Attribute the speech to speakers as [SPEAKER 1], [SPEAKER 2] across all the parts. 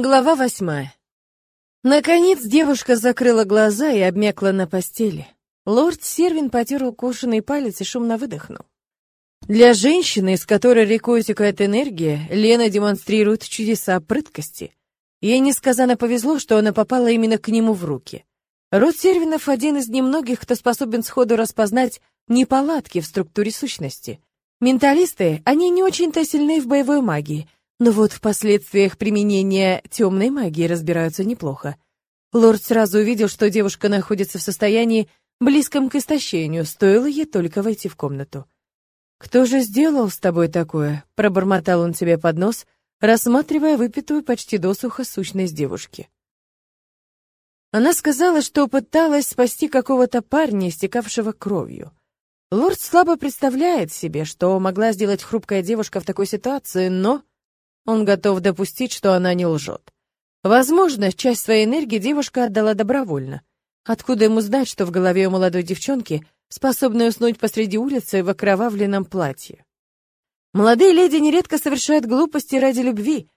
[SPEAKER 1] Глава восьмая. Наконец девушка закрыла глаза и обмякла на постели. Лорд Сервин потер укушенный палец и шумно выдохнул. Для женщины, из которой рекой текает энергия, Лена демонстрирует чудеса прыткости. Ей несказанно повезло, что она попала именно к нему в руки. Род Сервинов один из немногих, кто способен сходу распознать неполадки в структуре сущности. Менталисты, они не очень-то сильны в боевой магии — но вот в последствиях применения темной магии разбираются неплохо. Лорд сразу увидел, что девушка находится в состоянии, близком к истощению, стоило ей только войти в комнату. «Кто же сделал с тобой такое?» — пробормотал он себе под нос, рассматривая выпитую почти досуха сущность девушки. Она сказала, что пыталась спасти какого-то парня, истекавшего кровью. Лорд слабо представляет себе, что могла сделать хрупкая девушка в такой ситуации, но он готов допустить, что она не лжет. Возможно, часть своей энергии девушка отдала добровольно. Откуда ему знать, что в голове у молодой девчонки, способной уснуть посреди улицы в окровавленном платье? Молодые леди нередко совершают глупости ради любви.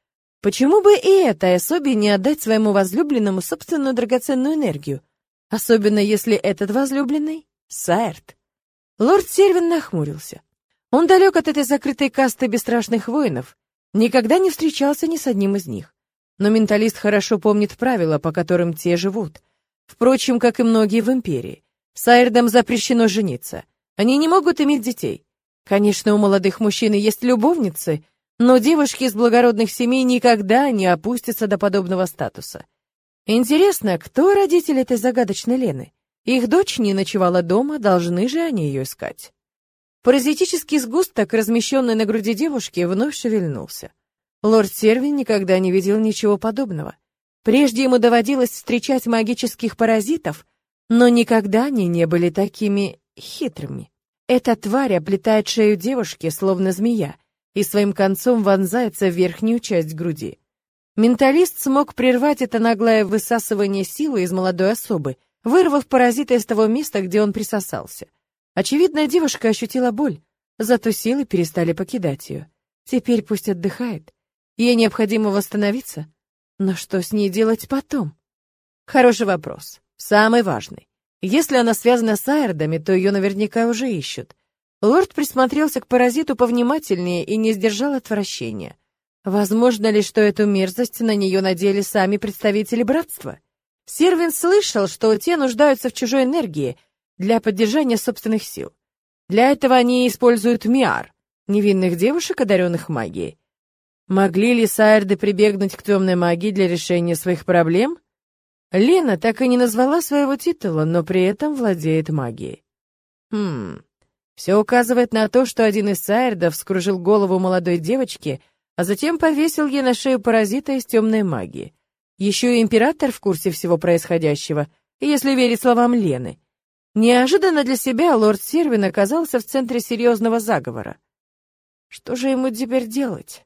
[SPEAKER 1] Почему бы и этой особе не отдать своему возлюбленному собственную драгоценную энергию? Особенно если этот возлюбленный — Сайрт. Лорд Сервин нахмурился. Он далек от этой закрытой касты бесстрашных воинов, Никогда не встречался ни с одним из них. Но менталист хорошо помнит правила, по которым те живут. Впрочем, как и многие в империи. Сайрдам запрещено жениться. Они не могут иметь детей. Конечно, у молодых мужчин есть любовницы, но девушки из благородных семей никогда не опустятся до подобного статуса. Интересно, кто родители этой загадочной Лены? Их дочь не ночевала дома, должны же они ее искать. Паразитический сгусток, размещенный на груди девушки, вновь шевельнулся. Лорд Сервин никогда не видел ничего подобного. Прежде ему доводилось встречать магических паразитов, но никогда они не были такими хитрыми. Эта тварь оплетает шею девушки, словно змея, и своим концом вонзается в верхнюю часть груди. Менталист смог прервать это наглое высасывание силы из молодой особы, вырвав паразита из того места, где он присосался — Очевидно, девушка ощутила боль, зато силы перестали покидать ее. Теперь пусть отдыхает. Ей необходимо восстановиться. Но что с ней делать потом? Хороший вопрос. Самый важный. Если она связана с Айрдами, то ее наверняка уже ищут. Лорд присмотрелся к паразиту повнимательнее и не сдержал отвращения. Возможно ли, что эту мерзость на нее надели сами представители братства? Сервин слышал, что те нуждаются в чужой энергии — для поддержания собственных сил. Для этого они используют миар, невинных девушек, одаренных магией. Могли ли Сайрды прибегнуть к темной магии для решения своих проблем? Лена так и не назвала своего титула, но при этом владеет магией. Хм, все указывает на то, что один из Сайрдов скружил голову молодой девочки, а затем повесил ей на шею паразита из темной магии. Еще и император в курсе всего происходящего, если верить словам Лены. Неожиданно для себя лорд Сервин оказался в центре серьезного заговора. Что же ему теперь делать?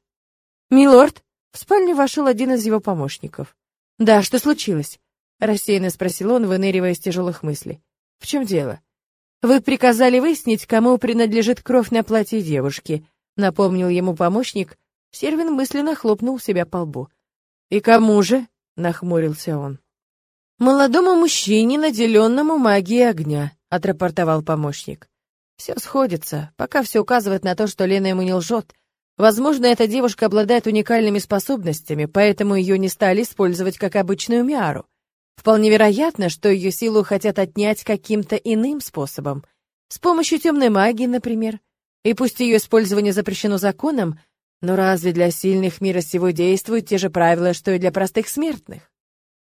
[SPEAKER 1] «Милорд!» — в спальню вошел один из его помощников. «Да, что случилось?» — рассеянно спросил он, выныривая из тяжелых мыслей. «В чем дело?» «Вы приказали выяснить, кому принадлежит кровь на платье девушки», — напомнил ему помощник. Сервин мысленно хлопнул себя по лбу. «И кому же?» — нахмурился он. «Молодому мужчине, наделенному магией огня», — отрапортовал помощник. «Все сходится, пока все указывает на то, что Лена ему не лжет. Возможно, эта девушка обладает уникальными способностями, поэтому ее не стали использовать как обычную миару. Вполне вероятно, что ее силу хотят отнять каким-то иным способом. С помощью темной магии, например. И пусть ее использование запрещено законом, но разве для сильных мира сего действуют те же правила, что и для простых смертных?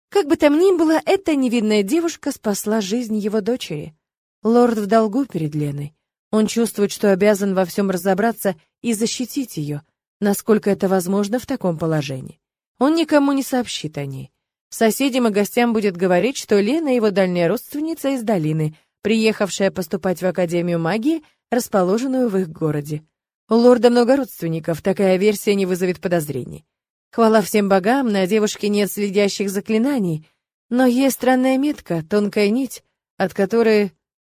[SPEAKER 1] Как бы там ни было, эта невинная девушка спасла жизнь его дочери. Лорд в долгу перед Леной. Он чувствует, что обязан во всем разобраться и защитить ее, насколько это возможно в таком положении. Он никому не сообщит о ней. Соседям и гостям будет говорить, что Лена его дальняя родственница из долины, приехавшая поступать в Академию магии, расположенную в их городе. У лорда много родственников, такая версия не вызовет подозрений. Хвала всем богам, на девушке нет следящих заклинаний, но есть странная метка, тонкая нить, от которой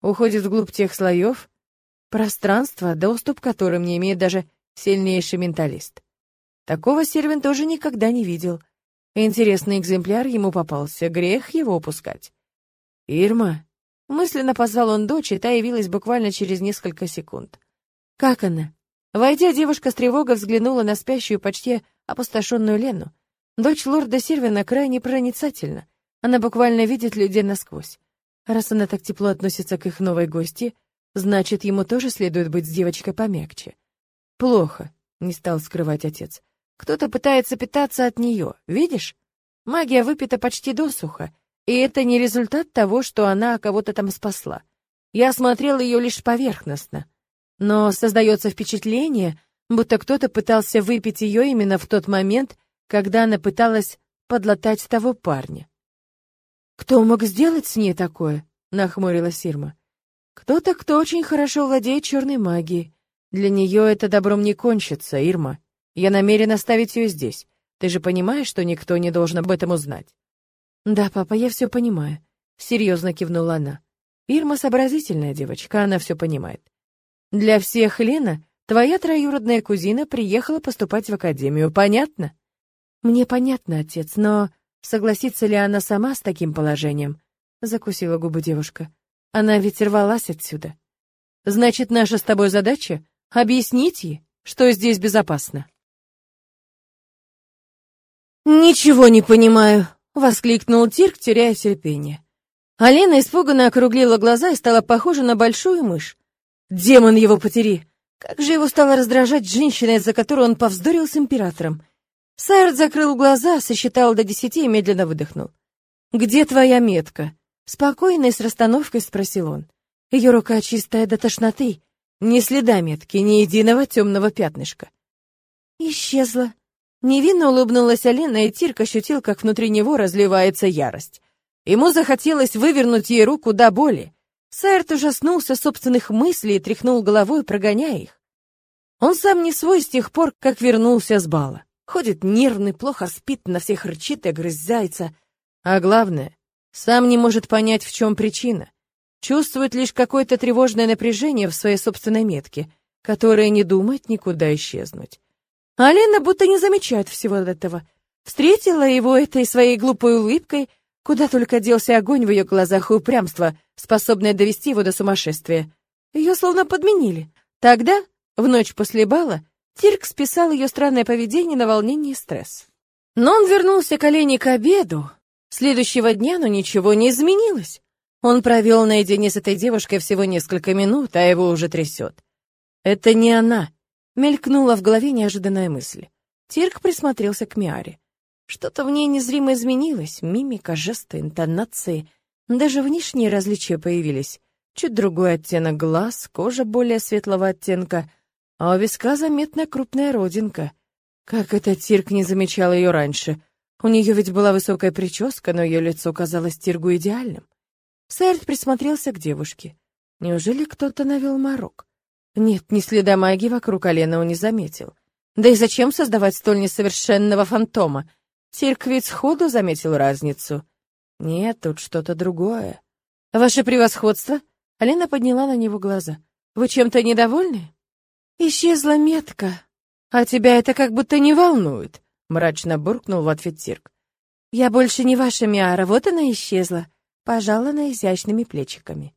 [SPEAKER 1] уходит вглубь тех слоев пространства, доступ к которым не имеет даже сильнейший менталист. Такого Сервин тоже никогда не видел. Интересный экземпляр ему попался, грех его упускать. «Ирма!» Мысленно позвал он дочь, и та явилась буквально через несколько секунд. «Как она?» Войдя, девушка с тревогой взглянула на спящую, почти опустошенную Лену. Дочь лорда Сильвина крайне проницательна. Она буквально видит людей насквозь. Раз она так тепло относится к их новой гости, значит, ему тоже следует быть с девочкой помягче. Плохо, не стал скрывать отец. Кто-то пытается питаться от нее, видишь? Магия выпита почти досуха, и это не результат того, что она кого-то там спасла. Я осмотрел ее лишь поверхностно. Но создается впечатление, будто кто-то пытался выпить ее именно в тот момент, когда она пыталась подлатать того парня. «Кто мог сделать с ней такое?» — нахмурилась Сирма. «Кто-то, кто очень хорошо владеет черной магией. Для нее это добром не кончится, Ирма. Я намерен оставить ее здесь. Ты же понимаешь, что никто не должен об этом узнать?» «Да, папа, я все понимаю», — серьезно кивнула она. Ирма сообразительная девочка, она все понимает. «Для всех, Лена, твоя троюродная кузина приехала поступать в академию, понятно?» «Мне понятно, отец, но согласится ли она сама с таким положением?» Закусила губы девушка. «Она ведь рвалась отсюда. Значит, наша с тобой задача — объяснить ей, что здесь безопасно». «Ничего не понимаю», — воскликнул Тирк, теряя терпение. Алина испуганно округлила глаза и стала похожа на большую мышь. «Демон его потери! Как же его стало раздражать женщина, из-за которой он повздорил с императором!» Сайрт закрыл глаза, сосчитал до десяти и медленно выдохнул. «Где твоя метка?» Спокойно и с расстановкой спросил он. Ее рука чистая до тошноты, ни следа метки, ни единого темного пятнышка. Исчезла. Невинно улыбнулась Алина, и Тирк ощутил, как внутри него разливается ярость. Ему захотелось вывернуть ей руку до боли. Сайрт ужаснулся собственных мыслей и тряхнул головой, прогоняя их. Он сам не свой с тех пор, как вернулся с бала. Ходит нервный, плохо спит, на всех рычит и огрызается. А главное, сам не может понять, в чем причина. Чувствует лишь какое-то тревожное напряжение в своей собственной метке, которое не думает никуда исчезнуть. А Лена будто не замечает всего этого. Встретила его этой своей глупой улыбкой, куда только делся огонь в ее глазах и упрямство, способное довести его до сумасшествия. Ее словно подменили. Тогда, в ночь после бала, Тирк списал ее странное поведение на волнение и стресс. Но он вернулся к Олене к обеду. Следующего дня, но ничего не изменилось. Он провел наедине с этой девушкой всего несколько минут, а его уже трясет. «Это не она», — мелькнула в голове неожиданная мысль. Тирк присмотрелся к Миаре. Что-то в ней незримо изменилось, мимика, жесты, интонации, даже внешние различия появились. Чуть другой оттенок глаз, кожа более светлого оттенка, а у виска заметная крупная родинка. Как этот Тирк не замечал ее раньше? У нее ведь была высокая прическа, но ее лицо казалось Тиргу идеальным. Сайрт присмотрелся к девушке. Неужели кто-то навел морок? Нет, ни следа магии вокруг колена он не заметил. Да и зачем создавать столь несовершенного фантома? Тирк ведь сходу заметил разницу. Нет, тут что-то другое. Ваше превосходство? Алина подняла на него глаза. Вы чем-то недовольны? Исчезла метка. А тебя это как будто не волнует, мрачно буркнул в ответ Тирк. Я больше не ваша Миара, вот она исчезла, пожала на изящными плечиками.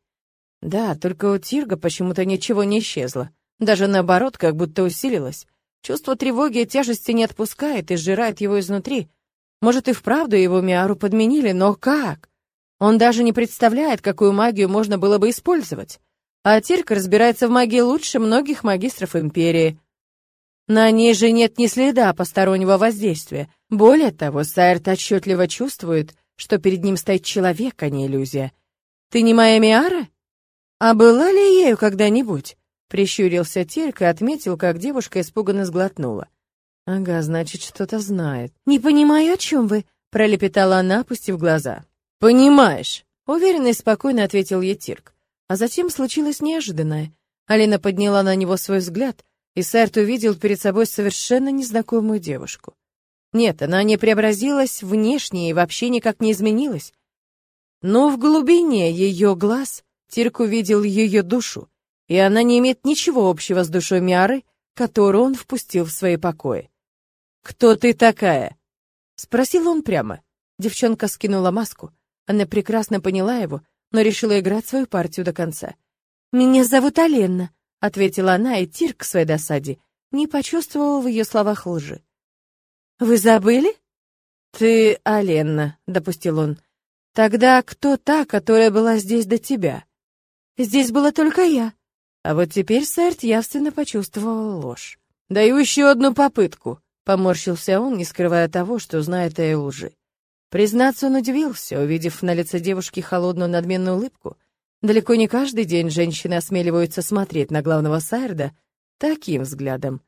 [SPEAKER 1] Да, только у Тирга почему-то ничего не исчезло. Даже наоборот, как будто усилилось. Чувство тревоги и тяжести не отпускает и сжирает его изнутри. Может, и вправду его Миару подменили, но как? Он даже не представляет, какую магию можно было бы использовать. А Тирк разбирается в магии лучше многих магистров Империи. На ней же нет ни следа постороннего воздействия. Более того, Сайрт отчетливо чувствует, что перед ним стоит человек, а не иллюзия. «Ты не моя Миара? А была ли ею когда-нибудь?» Прищурился Тирк и отметил, как девушка испуганно сглотнула. «Ага, значит, что-то знает». «Не понимаю, о чем вы?» — пролепетала она, опустив глаза. «Понимаешь», — уверенно и спокойно ответил ей Тирк. А затем случилось неожиданное. Алина подняла на него свой взгляд, и Сарт увидел перед собой совершенно незнакомую девушку. Нет, она не преобразилась внешне и вообще никак не изменилась. Но в глубине ее глаз Тирк увидел ее душу, и она не имеет ничего общего с душой Миары, которую он впустил в свои покои. «Кто ты такая?» Спросил он прямо. Девчонка скинула маску. Она прекрасно поняла его, но решила играть свою партию до конца. «Меня зовут Аленна», — ответила она, и Тир к своей досаде не почувствовал в ее словах лжи. «Вы забыли?» «Ты Аленна», — допустил он. «Тогда кто та, которая была здесь до тебя?» «Здесь была только я». А вот теперь Сэрт явственно почувствовал ложь. «Даю еще одну попытку», — поморщился он, не скрывая того, что знает о ее лжи. Признаться, он удивился, увидев на лице девушки холодную надменную улыбку. Далеко не каждый день женщины осмеливаются смотреть на главного Сайрда таким взглядом.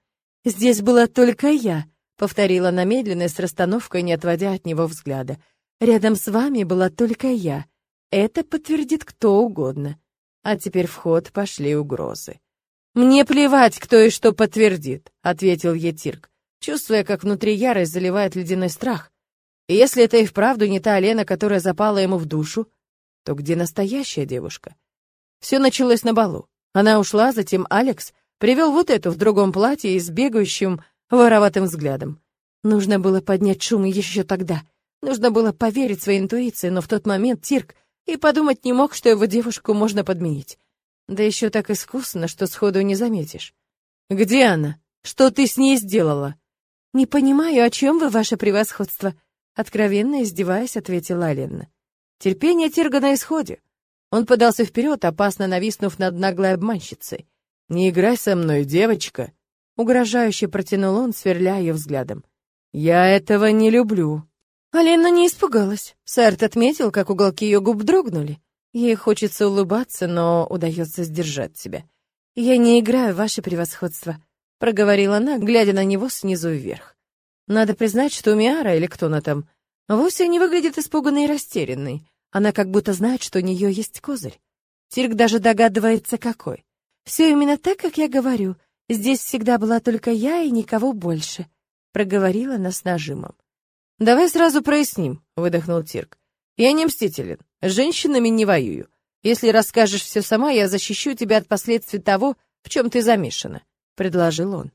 [SPEAKER 1] «Здесь была только я», — повторила она медленно с расстановкой, не отводя от него взгляда. «Рядом с вами была только я. Это подтвердит кто угодно. А теперь в ход пошли угрозы». «Мне плевать, кто и что подтвердит», — ответил Етирк, чувствуя, как внутри ярость заливает ледяной страх. И если это и вправду не та Лена, которая запала ему в душу, то где настоящая девушка? Все началось на балу. Она ушла, затем Алекс привел вот эту в другом платье и с бегающим вороватым взглядом. Нужно было поднять шум еще тогда. Нужно было поверить своей интуиции, но в тот момент Тирк и подумать не мог, что его девушку можно подменить. Да еще так искусно, что сходу не заметишь. «Где она? Что ты с ней сделала?» «Не понимаю, о чем вы, ваше превосходство?» Откровенно издеваясь, ответила Алена. Терпение Тирга на исходе. Он подался вперед, опасно нависнув над наглой обманщицей. «Не играй со мной, девочка!» Угрожающе протянул он, сверляя ее взглядом. «Я этого не люблю!» Алина не испугалась. Сэрт отметил, как уголки ее губ дрогнули. Ей хочется улыбаться, но удается сдержать себя. «Я не играю ваше превосходство», — проговорила она, глядя на него снизу вверх. Надо признать, что Миара, или кто она там, вовсе не выглядит испуганной и растерянной. Она как будто знает, что у нее есть козырь. Тирк даже догадывается, какой. «Все именно так, как я говорю. Здесь всегда была только я и никого больше», — проговорила она с нажимом. «Давай сразу проясним», — выдохнул Тирк. «Я не мстителен. С женщинами не воюю. Если расскажешь все сама, я защищу тебя от последствий того, в чем ты замешана», — предложил он.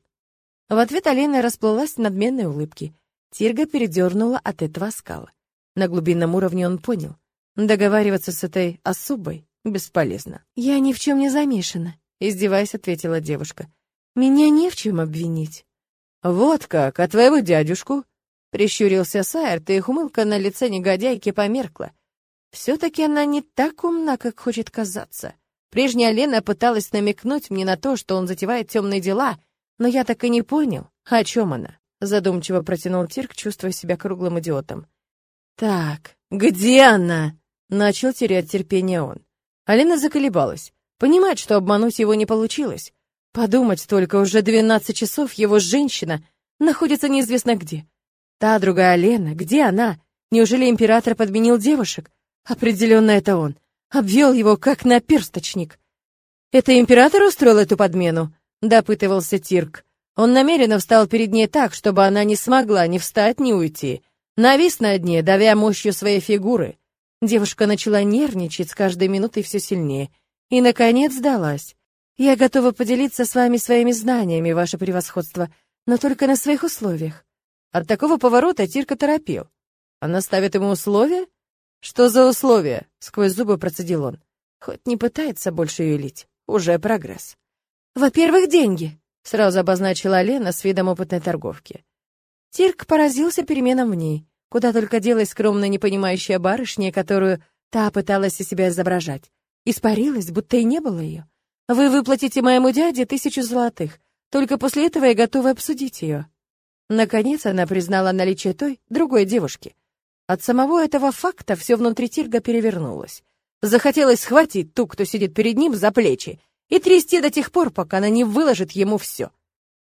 [SPEAKER 1] В ответ Алена расплылась в надменной улыбке. Тирга передернула от этого скала. На глубинном уровне он понял. Договариваться с этой особой бесполезно. «Я ни в чем не замешана», — издеваясь, ответила девушка. «Меня не в чем обвинить». «Вот как, а твоего дядюшку?» Прищурился Сайерт, и ухмылка на лице негодяйки померкла. Все-таки она не так умна, как хочет казаться. Прежняя Лена пыталась намекнуть мне на то, что он затевает темные дела, но я так и не понял, о чем она. Задумчиво протянул Тирк, чувствуя себя круглым идиотом. «Так, где она?» Начал терять терпение он. Алина заколебалась. Понимать, что обмануть его не получилось. Подумать только, уже двенадцать часов его женщина находится неизвестно где. Та другая Алена, где она? Неужели император подменил девушек? Определенно это он. Обвел его, как наперсточник. Это император устроил эту подмену? Допытывался Тирк. Он намеренно встал перед ней так, чтобы она не смогла ни встать, ни уйти. Навис над ней, давя мощью своей фигуры. Девушка начала нервничать с каждой минутой все сильнее. И, наконец, сдалась. «Я готова поделиться с вами своими знаниями, ваше превосходство, но только на своих условиях». От такого поворота Тирка торопил. «Она ставит ему условия?» «Что за условия?» — сквозь зубы процедил он. Хоть не пытается больше ее лить. Уже прогресс. «Во-первых, деньги», — сразу обозначила Лена с видом опытной торговки. Тирк поразился переменам в ней куда только делась скромная непонимающая барышня, которую та пыталась из себя изображать. Испарилась, будто и не было ее. Вы выплатите моему дяде тысячу золотых. Только после этого я готова обсудить ее. Наконец она признала наличие той, другой девушки. От самого этого факта все внутри Тирга перевернулось. Захотелось схватить ту, кто сидит перед ним, за плечи и трясти до тех пор, пока она не выложит ему все.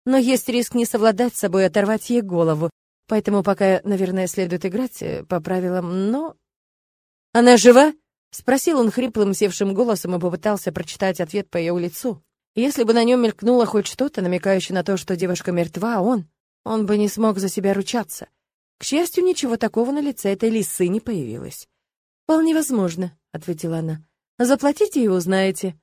[SPEAKER 1] Но есть риск не совладать с собой и оторвать ей голову, Поэтому пока, наверное, следует играть э, по правилам, но... «Она жива?» — спросил он хриплым, севшим голосом и попытался прочитать ответ по ее лицу. Если бы на нем мелькнуло хоть что-то, намекающее на то, что девушка мертва, он... Он бы не смог за себя ручаться. К счастью, ничего такого на лице этой лисы не появилось. «Вполне возможно», — ответила она. «Заплатите и узнаете».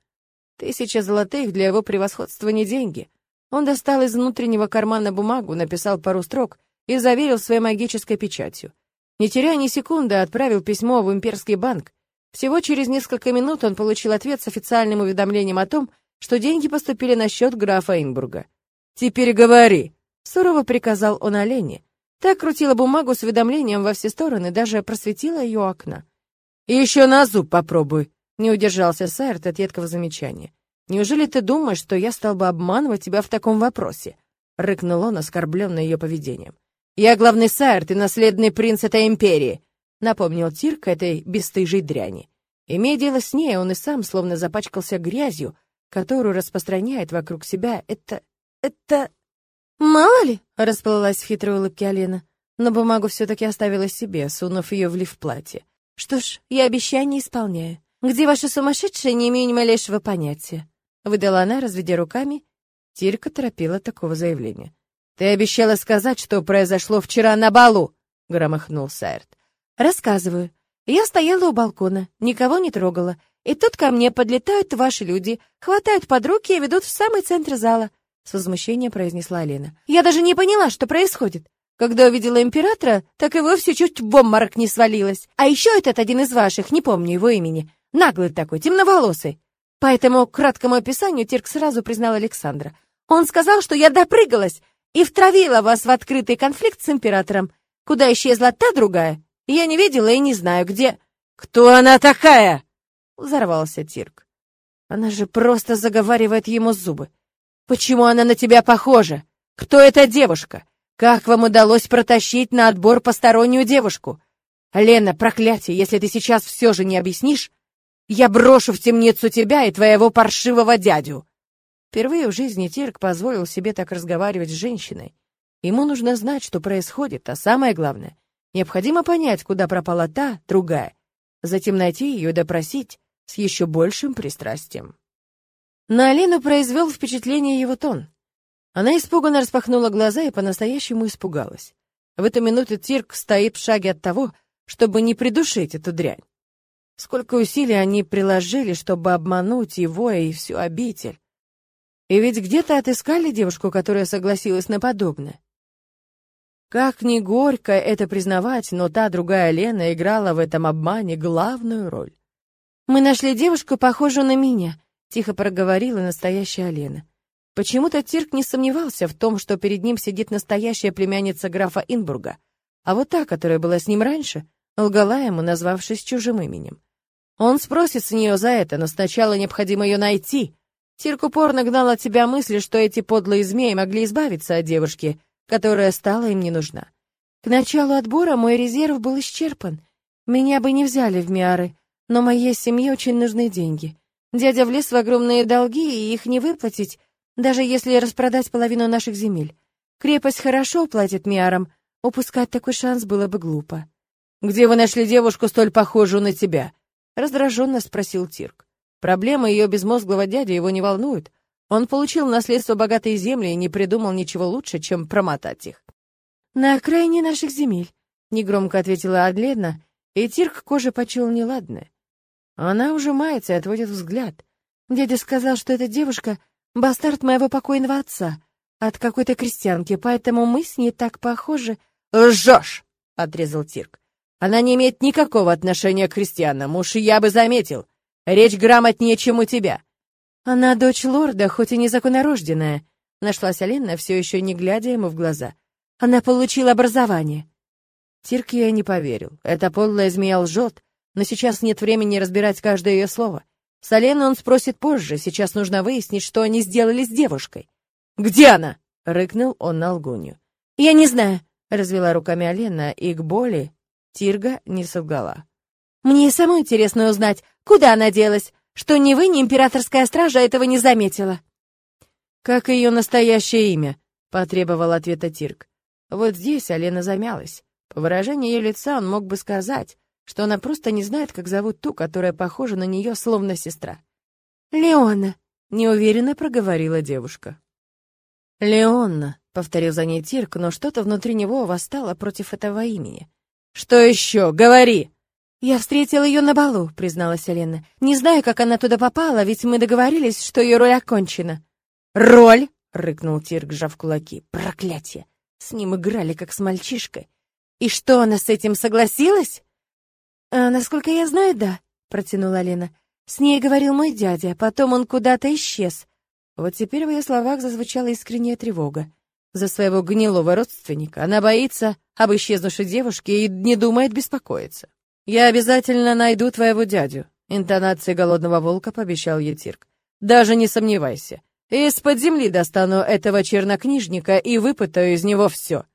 [SPEAKER 1] Тысяча золотых для его превосходства не деньги. Он достал из внутреннего кармана бумагу, написал пару строк и заверил своей магической печатью. Не теряя ни секунды, отправил письмо в имперский банк. Всего через несколько минут он получил ответ с официальным уведомлением о том, что деньги поступили на счет графа Инбурга. «Теперь говори», — сурово приказал он Олене. Так крутила бумагу с уведомлением во все стороны, даже просветила ее окна. «И еще на зуб попробуй», — не удержался Сайрт от едкого замечания. «Неужели ты думаешь, что я стал бы обманывать тебя в таком вопросе?» — рыкнул он, оскорбленный ее поведением. «Я главный Сайрт и наследный принц этой империи», — напомнил Тирк этой бесстыжей дряни. Имея дело с ней, он и сам словно запачкался грязью, которую распространяет вокруг себя это... это... «Мало ли!» — расплылась в хитрой улыбке Алена, но бумагу все-таки оставила себе, сунув ее в лиф платье. «Что ж, я обещание исполняю. Где ваши сумасшедшие, не имею ни малейшего понятия», — выдала она, разведя руками. Тирка торопила такого заявления. «Ты обещала сказать, что произошло вчера на балу!» — громыхнул Сайрт. «Рассказываю. Я стояла у балкона, никого не трогала, и тут ко мне подлетают ваши люди, хватают под руки и ведут в самый центр зала с возмущением произнесла Алена. Я даже не поняла, что происходит. Когда увидела императора, так и вовсе чуть в обморок не свалилась. А еще этот один из ваших, не помню его имени, наглый такой, темноволосый. По этому краткому описанию Тирк сразу признал Александра. Он сказал, что я допрыгалась и втравила вас в открытый конфликт с императором. Куда исчезла та другая? Я не видела и не знаю, где... «Кто она такая?» — взорвался Тирк. Она же просто заговаривает ему зубы. Почему она на тебя похожа? Кто эта девушка? Как вам удалось протащить на отбор постороннюю девушку? Лена, проклятие, если ты сейчас все же не объяснишь, я брошу в темницу тебя и твоего паршивого дядю. Впервые в жизни Тирк позволил себе так разговаривать с женщиной. Ему нужно знать, что происходит, а самое главное, необходимо понять, куда пропала та, другая, затем найти ее и допросить с еще большим пристрастием. На Алину произвел впечатление его тон. Она испуганно распахнула глаза и по-настоящему испугалась. В эту минуту Тирк стоит в шаге от того, чтобы не придушить эту дрянь. Сколько усилий они приложили, чтобы обмануть его и всю обитель. И ведь где-то отыскали девушку, которая согласилась на подобное. Как ни горько это признавать, но та другая Лена играла в этом обмане главную роль. «Мы нашли девушку, похожую на меня», — тихо проговорила настоящая Алена. Почему-то Тирк не сомневался в том, что перед ним сидит настоящая племянница графа Инбурга, а вот та, которая была с ним раньше, лгала ему, назвавшись чужим именем. Он спросит с нее за это, но сначала необходимо ее найти. Тирк упорно гнал от себя мысли, что эти подлые змеи могли избавиться от девушки, которая стала им не нужна. К началу отбора мой резерв был исчерпан. Меня бы не взяли в Миары, но моей семье очень нужны деньги. Дядя влез в огромные долги, и их не выплатить, даже если распродать половину наших земель. Крепость хорошо платит миарам, упускать такой шанс было бы глупо. «Где вы нашли девушку, столь похожую на тебя?» — раздраженно спросил Тирк. Проблемы ее безмозглого дяди его не волнуют. Он получил наследство богатые земли и не придумал ничего лучше, чем промотать их. «На окраине наших земель», — негромко ответила Адлена, и Тирк кожи почуял неладное. Она ужимается и отводит взгляд. Дядя сказал, что эта девушка — бастард моего покойного отца, от какой-то крестьянки, поэтому мы с ней так похожи. «Лжешь!» — отрезал Тирк. «Она не имеет никакого отношения к крестьянам, уж я бы заметил. Речь грамотнее, чем у тебя». «Она дочь лорда, хоть и незаконнорожденная», — нашлась Алена, все еще не глядя ему в глаза. «Она получила образование». Тирк ей не поверил. Эта подлая змея лжет, но сейчас нет времени разбирать каждое ее слово. Солену он спросит позже, сейчас нужно выяснить, что они сделали с девушкой. «Где она?» — рыкнул он на лгунью. «Я не знаю», — развела руками Алена, и к боли Тирга не солгала. «Мне самой интересно узнать, куда она делась, что ни вы, ни императорская стража этого не заметила». «Как ее настоящее имя?» — потребовал ответа Тирк. Вот здесь Алена замялась. По выражению ее лица он мог бы сказать, что она просто не знает, как зовут ту, которая похожа на нее, словно сестра. «Леона», — неуверенно проговорила девушка. «Леонна», — повторил за ней Тирк, но что-то внутри него восстало против этого имени. «Что еще? Говори!» «Я встретила ее на балу», — призналась Елена. «Не знаю, как она туда попала, ведь мы договорились, что ее роль окончена». «Роль?» — рыкнул Тирк, сжав кулаки. «Проклятие! С ним играли, как с мальчишкой. И что, она с этим согласилась? А, насколько я знаю, да, протянула Лена. С ней говорил мой дядя, потом он куда-то исчез. Вот теперь в ее словах зазвучала искренняя тревога. За своего гнилого родственника она боится об исчезнувшей девушке и не думает беспокоиться. «Я обязательно найду твоего дядю», — интонацией голодного волка пообещал ей. «Даже не сомневайся. Из-под земли достану этого чернокнижника и выпытаю из него все».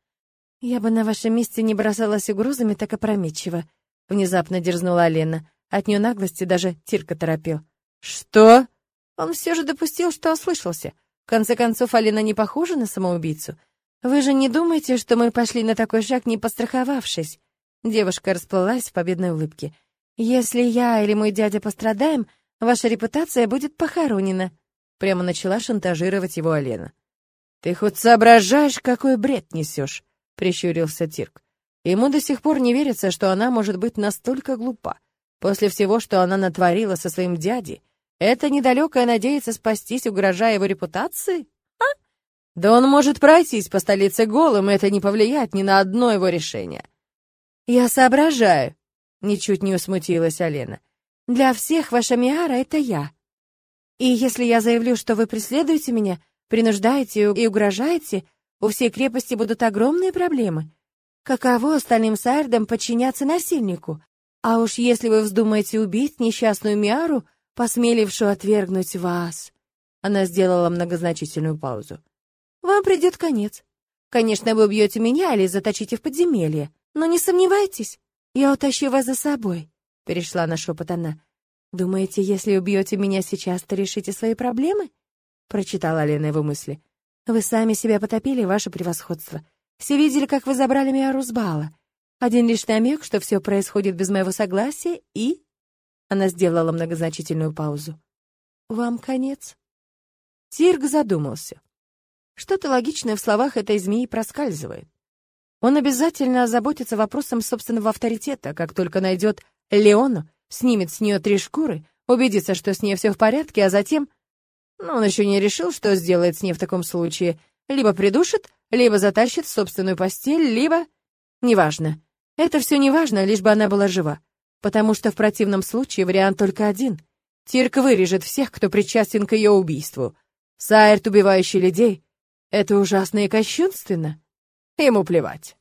[SPEAKER 2] «Я бы на вашем месте не бросалась угрозами так опрометчиво», — внезапно дерзнула Лена. От нее наглости даже Тирка торопил.
[SPEAKER 1] «Что?» Он все же допустил, что ослышался. В конце концов, Алина не похожа на самоубийцу. Вы же не думаете, что мы пошли на такой шаг, не постраховавшись? Девушка расплылась в победной улыбке. Если я или мой дядя пострадаем, ваша репутация будет похоронена. Прямо начала шантажировать его Алена. Ты хоть соображаешь, какой бред несешь? Прищурился Тирк. Ему до сих пор не верится, что она может быть настолько глупа. После всего, что она натворила со своим дядей, это недалекая надеется спастись, угрожая его репутации? А? Да он может пройтись по столице голым, и это не повлияет ни на одно его решение. Я соображаю, ничуть не усмутилась Алена. Для всех ваша Миара — это я. И если я заявлю, что вы преследуете меня, принуждаете и угрожаете, у всей крепости будут огромные проблемы. Каково остальным сардам подчиняться насильнику? А уж если вы вздумаете убить несчастную Миару, посмелившую отвергнуть вас. Она сделала многозначительную паузу. Вам придет конец. Конечно, вы убьете меня или заточите в подземелье, но не сомневайтесь, я утащу вас за собой, перешла на шепот она. Думаете, если убьете меня сейчас, то решите свои проблемы? прочитала Лена его мысли. Вы сами себя потопили, ваше превосходство. Все видели, как вы забрали меня Рузбала. Один лишь намек, что все происходит без моего согласия, и она сделала многозначительную паузу. «Вам конец?» Тирк задумался. Что-то логичное в словах этой змеи проскальзывает. Он обязательно озаботится вопросом собственного авторитета, как только найдет Леону, снимет с нее три шкуры, убедится, что с ней все в порядке, а затем... Но он еще не решил, что сделает с ней в таком случае. Либо придушит, либо затащит в собственную постель, либо... Неважно. Это все неважно, лишь бы она была жива потому что в противном случае вариант только один. Тирк вырежет всех, кто причастен к ее убийству. Сайрт, убивающий людей, это ужасно и кощунственно. Ему плевать.